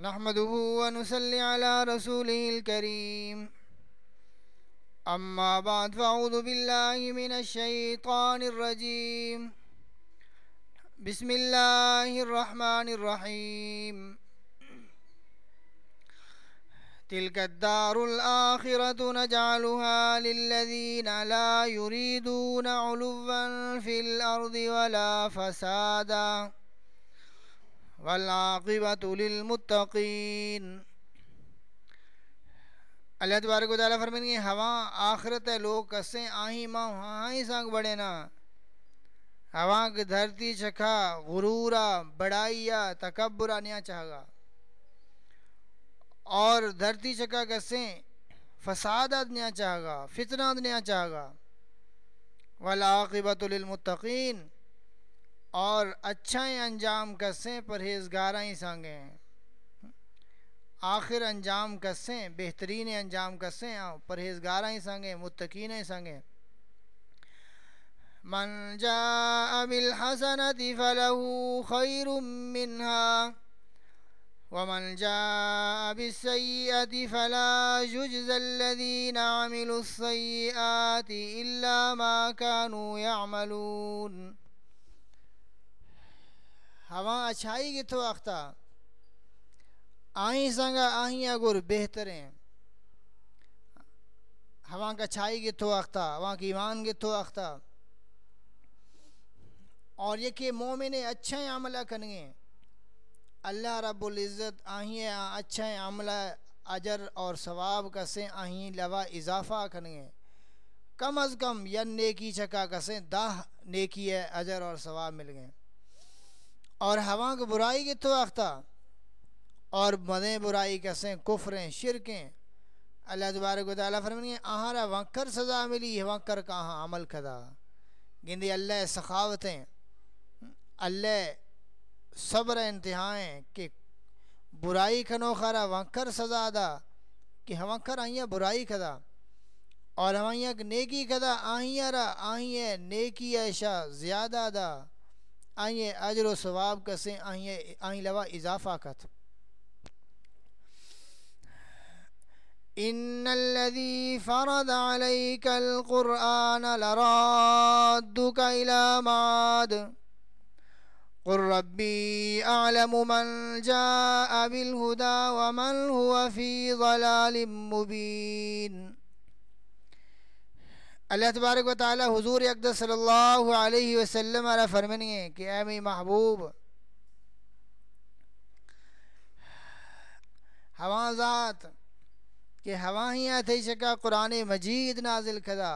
نحمده ونصلي على رسوله الكريم. أما بعد، فأعوذ بالله من الشيطان الرجيم. بسم الله الرحمن الرحيم. تلك الدار الآخرة نجعلها للذين لا يريدون علوا في الأرض ولا فسادا. والعاقبۃ للمتقین اللہ تبارک و تعالیٰ فرمائیں گے، ہوا آخرت ہے، لوگ کسیں آہیں ماں ہاں سانگ بڑے نا۔ ہوا کی دھرتی چکھا، غرورا، بڑائیا، تکبرا نیا چاہگا اور دھرتی چکا کسیں فسادت نیا چاہگا فتنات نیا چاہگا والعاقبۃ للمتقین۔ اور اچھا انجام کسیں پرہیزگارہ ہی سانگیں آخر انجام کسیں، بہترین انجام کسیں پرہیزگارہ ہی سانگیں متقین ہی سانگیں من جاء بالحسنة فله خير منها ومن جاء بالسيئة فلا يجزى الذين عملوا السيئات إلا ما كانوا يعملون ہوا اچھائی گی تو اختہ آہیں سنگا آہیں اگر بہتریں۔ ہوا کا اچھائی گی تو اختہ ہوا کی ایمان گی تو اختہ اور یہ کہ مومن اچھا عملہ کنگے اللہ رب العزت آہیں اچھا عملہ، اجر اور ثواب کسیں آہیں لوا اضافہ کنگے کم از کم ین نیکی چکا کسیں داہ نیکی ہے، اجر اور ثواب مل گئے اور ہوا کو برائی کے تو اور مدیں برائی کسیں کفریں، شرکیں۔ اللہ تبارک و تعالیٰ فرمائیں آہارا وکر سزا ملی ہے وکر کہاں عمل کھدا گندی اللہ سخاوتیں، اللہ صبر انتہائیں کہ برائی کھنو خارا وکر سزا دا، کہ ہم کر برائی کھدا اور ہمائیاں نیکی کھدا آئیے را آئیے نیکی ایشا زیادہ دا۔ آئیں اجر و ثواب کسیں آئیں آئیں لوا اضافہ کت ان الذي فرض عليك القرآن لرادك الى معاد۔ قل ربي اعلم من جاء بالهدى ومن هو في ضلال مبين۔ اللہ تبارک و تعالی حضور اقدس صلی اللہ علیہ وسلم علیہ فرمنیے کہ اے می محبوب، ہوا ذات، کہ ہوا ہی آتے شکا قرآن مجید نازل کھدا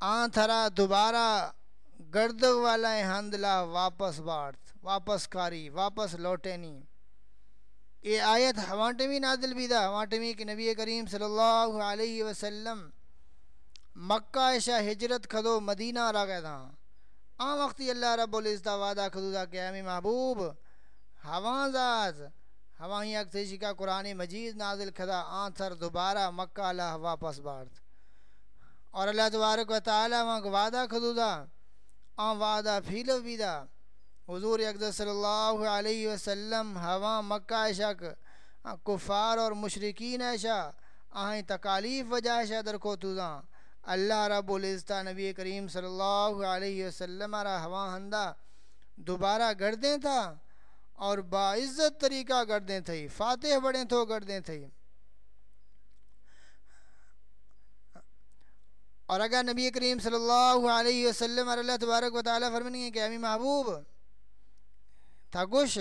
آن تھرا دوبارہ گرد والا ہندلا واپس بارت، واپس کاری، واپس لوٹے نہیں یہ آیت ہواٹے بھی نازل بھی دا ہواٹے بھی کہ نبی کریم صلی اللہ علیہ وسلم مکہ ایشا ہجرت کھدو مدینہ را گئے تھا۔ آ وقتی اللہ رب العزت وعدہ کھدو دا کہ امی محبوب، ہواں ذات، ہواں ہی اکتشی کا قرآن مجید نازل کھدا، آن تھر دوبارہ مکہ اللہ واپس بارت اور اللہ تبارک و تعالی وہاں وعدہ کھدو دا آن وعدہ پھیلو بھی دا حضور اقدس صلی اللہ علیہ وسلم ہواں مکہ ایشا کفار اور مشرقین ایشا، آہیں تکالیف وجہ ایشا در کو تو اللہ رب العزت نبی کریم صلی اللہ علیہ وسلم را ہوا ہندہ دوبارہ گردیں تھا اور باعزت طریقہ گردیں تھئی فاتح بڑے تو گردیں تھئی اور اگر نبی کریم صلی اللہ علیہ وسلم اللہ تبارک و تعالیٰ فرمنی کہ امی محبوب، تھا گوش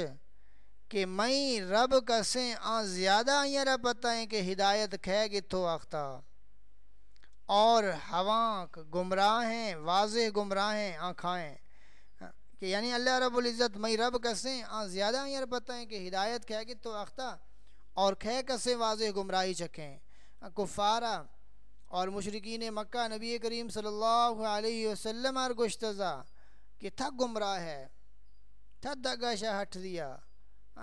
کہ میں رب کسیں آن زیادہ آئیں رب پتہ کہ ہدایت کھے گی تو اختہ اور ہواں گمراہ ہیں، واضح گمراہ ہیں آنکھائیں کہ یعنی اللہ رب العزت میں رب کسیں، آن زیادہ یہ پتہ ہیں کہ ہدایت کہہ گی تو اختہ، اور کھے کسیں واضح گمراہی چکیں کفارہ اور مشرقین مکہ نبی کریم صلی اللہ علیہ وسلم اور گشتزہ کہ تھک گمراہ ہے، تھک دگا شاہ ہٹ دیا۔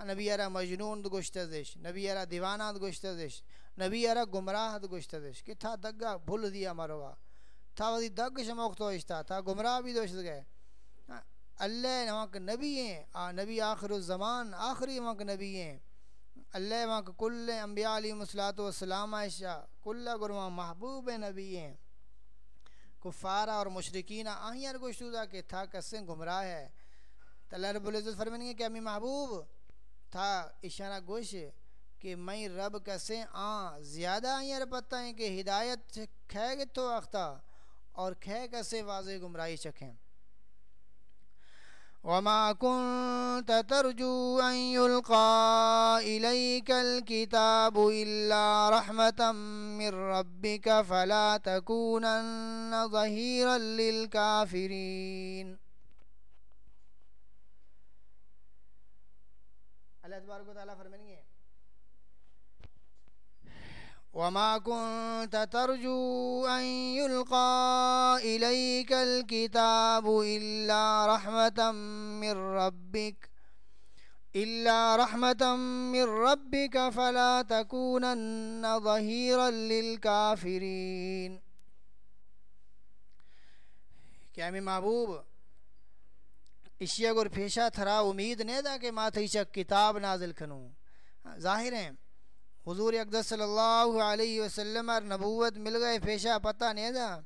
نبی ارا مجنون گشتزش، نبی ارا دیوانات گشتزش۔ نبی ارا گمراہ گشتزش کہ تھا دگا بھول دیا مروا تھا وزی دگ شموقت ہوشتا تھا گمراہ بھی دوشت گئے۔ اللہ وہاں کے نبی ہیں نبی آخر الزمان، آخری وہاں کے نبی ہیں۔ اللہ وہاں کل انبیاء علیہ مسلاط وسلام عائشہ، کل گرواں محبوب نبی ہیں۔ کفارہ اور مشرقین آہیار گوشتودا کہ تھا کسیں گمراہ ہے۔ تو اللہ رب العزت فرمائیں گے کہ امی محبوب، تھا اشارہ گوش کہ میں رب کسیں آن زیادہ آہیار پتہ ہیں کہ ہدایت کھے گے تو اختہ اور کھے کسے واضح گمراہی چکھیں۔ وما كنت ترجو أن يلقى إليك الكتاب إلا رحمة من ربك فلا تكونن ظهيرا للكافرين۔ اللہ تبارک و تعالیٰ فرمائیں گے۔ وما كنت ترجو أن يلقى إليك الكتاب إلا رحمة من ربك، إلا رحمة من ربك فلا تكونن ظهيرا للكافرين. کیا میں محبوب اشیاء گر پیشہ تھرا امید نہیں دا کہ ماں تھی کتاب نازل کھنوں ہاں، ظاہر ہیں حضور اقدس صلی اللہ علیہ وسلم اور نبوت مل گئے، پیشہ پتہ نہیں تھا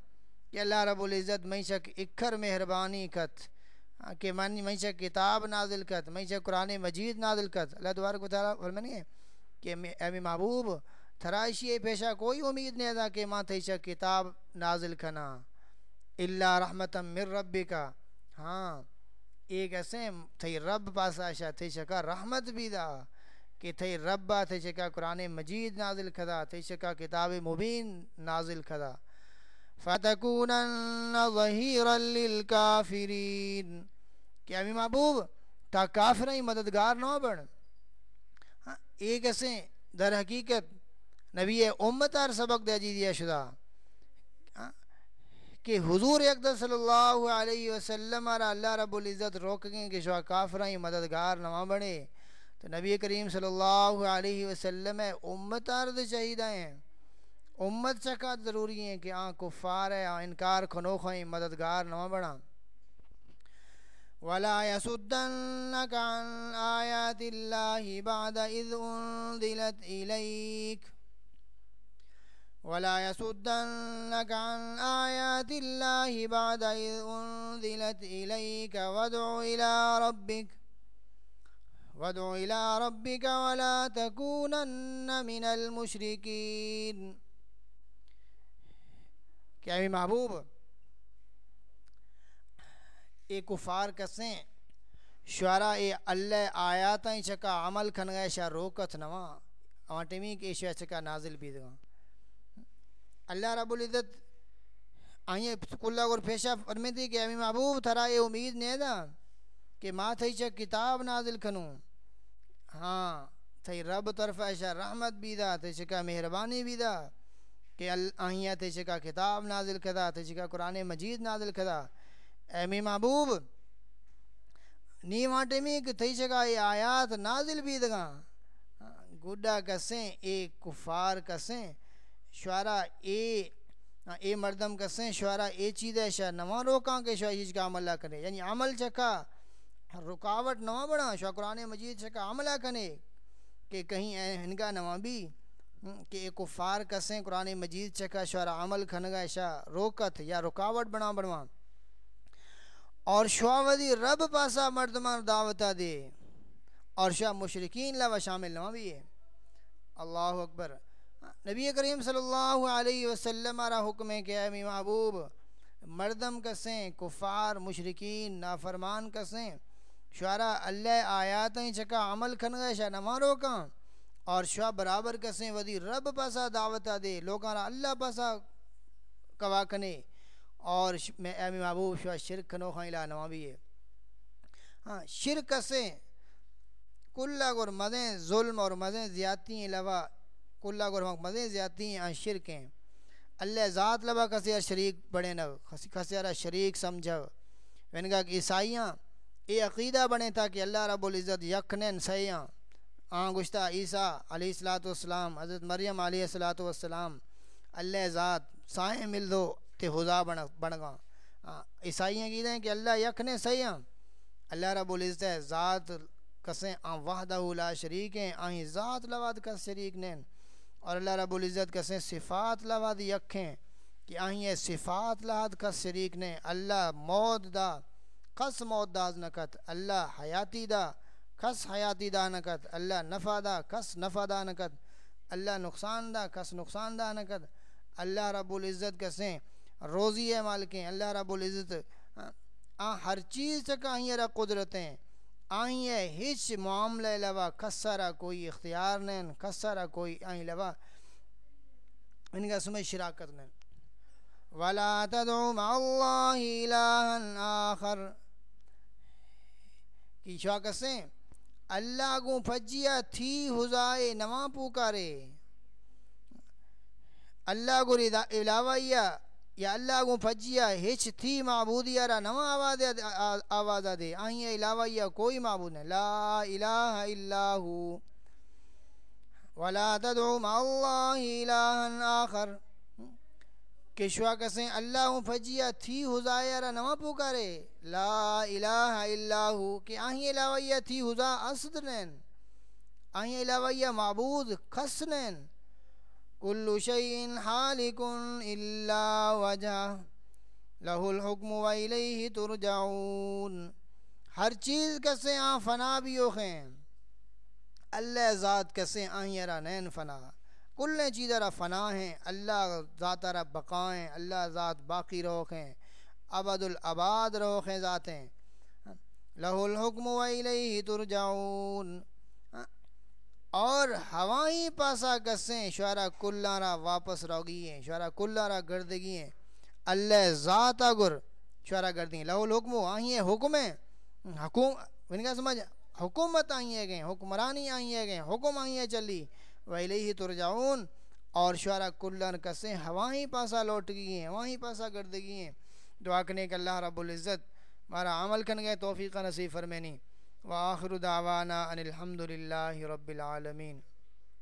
کہ اللہ رب العزت میں شک اکھر مہربانی کت کہ من میں کتاب نازل کت میں قرآن مجید نازل کت اللہ دوبارہ کو تعالیٰ فرمانی ہے کہ امی محبوب، تھرائشی پیشہ کوئی امید نہیں تھا کہ ماں تھیشک کتاب نازل کھنا اللہ رحمت مر ربی کا ہاں ایک ایسے تھی رب پاسا شا تھی شکا رحمت بھی دا۔ کہ تھے ربا تھے شکا قرآن مجید نازل کھدا تھے شکا کتاب مبین نازل کھدا۔ فَتَكُونَنَّ ظَهِيرًا لِلْكَافِرِينَ۔ کہ امی محبوب تا کافر ہی مددگار نہ بڑھ۔ ہاں، ایک ایسے در حقیقت نبی امت اور سبق دے جی دیا شدہ۔ ہاں، کہ حضور اقدر صلی اللہ علیہ وسلم اور اللہ رب العزت روک گئے کہ شوہ کافر ہی مددگار نہ بڑھے۔ تو نبی کریم صلی اللہ علیہ وسلم امت عرض چاہیدہ ہیں۔ امت چکات ضروری ہیں کہ آن کفار ہے، آن انکار کھنوخ مددگار نہ بڑھا وَلَا يَسُدَّنَّكَ عَنْ آيَاتِ اللَّهِ بَعْدَ إِذْ أُنزِلَتْ إِلَيْكَ۔ وَلَا يَسُدَّنَّكَ عَنْ آيَاتِ اللَّهِ بَعْدَ إِذْ أُنزِلَتْ إِلَيْكَ۔ وَادْعُ إِلَى رَبِّكَ۔ وادع إلى ربك ولا تكونن من المشركين. کیا بھی محبوب، اے کفار کسیں شعرا اے اللہ آیاتیں چکا عمل کھن گئے، شاہ روکت نوا آٹمی کے شاہ چکا نازل بھی دگا اللہ رب العزت آئیں کلہ گر پیشہ فرمی تھی کہ امی محبوب، تھرا اے امید نہیں دا کہ ماں تھی چک کتاب نازل کھنوں ہاں تھی رب طرف ایشا رحمت بھی دا تھی چکا مہربانی بھی دا کہ آئیاں تھی چکا کتاب نازل کھدا تھی چکا قرآن مجید نازل کھدا اے می محبوب نی وانٹے میں کہ تھی چکا اے آیات نازل بھی دگا گڈا کسیں، اے کفار کسیں، شعرا اے اے مردم کسیں، شعرا اے چیز ایشا نواں روکاں کہ شعرا ہیچ کا عملہ کرے۔ یعنی عمل چکا۔ رکاوٹ نواں بڑھا، شاہ قرآن مجید سے کا عملہ کنے کہ کہیں ہنگا نواں بھی کہ ایک کفار کسیں، قرآن مجید چکا شعرا عمل کھنگا شاہ روکت یا رکاوٹ بنا بڑھوا۔ اور ودی رب پاسا مردمان دعوتا دے، اور شاہ مشرقین لوا شامل نواں بھی ہے۔ اللہ اکبر۔ نبی کریم صلی اللہ علیہ وسلم آرہ حکم ہے کہ امی محبوب، مردم کسیں، کفار مشرقین نافرمان کسیں شعرا اللہ آیاتیں چکا عمل کھن گئے شاہ نما روکاں اور شاہ برابر کسیں ودی رب پاسا دعوتا دے لوگاں را اللہ پاسا کوا کنے اور میں امی محبوب شاہ شرک کھنو خواہ الہ نما بھی ہے۔ ہاں شرک کسیں کلہ گر مزیں ظلم اور مزیں زیادتی علاوہ کلہ گر مزیں زیادتی ہیں ہاں، شرک ہیں۔ اللہ ذات لبا کسی شریک بڑے نو کسی شریک سمجھو۔ ونگا کہ عیسائیاں اے عقیدہ بنے تھا کہ اللہ رب العزت یقنن سیاں آن گشتہ عیسیٰ علیہ السلاۃ والسلام، حضرت مریم علیہ السلاۃ والسلام، اللہ ذات سائیں مل دو تے حضا بن بن گا ہاں، عیسائیاں کی دیں کہ اللہ یکن سیاں اللہ رب العزت ذات کسیں آن وحدہ لا شریک ہیں آہیں ذات لواد کس شریک نین اور اللہ رب العزت کسیں صفات لواد یکھیں کہ آہیں صفات لہاد کس شریک نے اللہ موت دا کس موت دا نکت، اللہ حیاتی دا کس حیاتی دا نکت، اللہ نفع دا کس نفع دا نکت، اللہ نقصان دا کس نقصان دا نکت۔ اللہ رب العزت کسیں روزی ہے مالکیں، اللہ رب العزت، آ ہر چیز تک آئیں را قدرتیں۔ آئیں ہچ معاملہ لوا کسرا کوئی اختیار نہیں کسرا کوئی آئیں لوا ان کا سمجھ شراکت نہیں۔ ولا تدعو مع اللہ الہا آخر۔ کی شوا کسیں اللہ کو پھجیا تھی حضائے نما پوکارے۔ اللہ کو علاوہ یا یا اللہ کو پھجیا ہچ تھی معبودی را نما آواز آواز دے۔ آئیں علاوہ یا کوئی معبود نہیں۔ لا الہ الا ہو۔ ولا تدعو مع اللہ الہا آخر۔ کہ شوا کسیں اللہ ہوں فجیا تھی حضایا را نما پوکارے لا الہ الا ہو، کہ آہیں علاوہ تھی حضا اسد نین آہیں علاوہ معبود خس نین کل شیئن حالکن الا وجہ۔ لہو الحکم و الیہ ترجعون۔ ہر چیز کسیں آن فنا بھی ہوخیں اللہ ذات کسیں آہیں را نین فنا۔ کل چیزیں جی را فنا ہیں، اللہ ذات را بقائیں اللہ ذات باقی روخیں ابد العباد روخیں ذاتیں۔ لہو الحکم و الیہ ترجعون۔ اور ہوائیں پاسا گسیں شعرا کلارا واپس روگی ہیں، شعرا کلارا گردگی ہیں۔ اللہ ذات گر شعرا گردی ہیں۔ لہو الحکم آئیں حکم ہیں۔ حکوم ان کا سمجھ حکومت آئیں گئے، حکمرانی آئیں گئے، حکم آئیں چلی۔ وَإِلَيْهِ تُرْجَعُونَ اور شعرا کلن کسیں ہی پاسا لوٹ گئی ہیں ہوائیں پاسا گردگی ہیں۔ دعا کرنے کہ اللہ رب العزت مارا عمل کن گئے توفیق نصیب فرمینی وآخر دعوانا ان الحمد للہ رب العالمین۔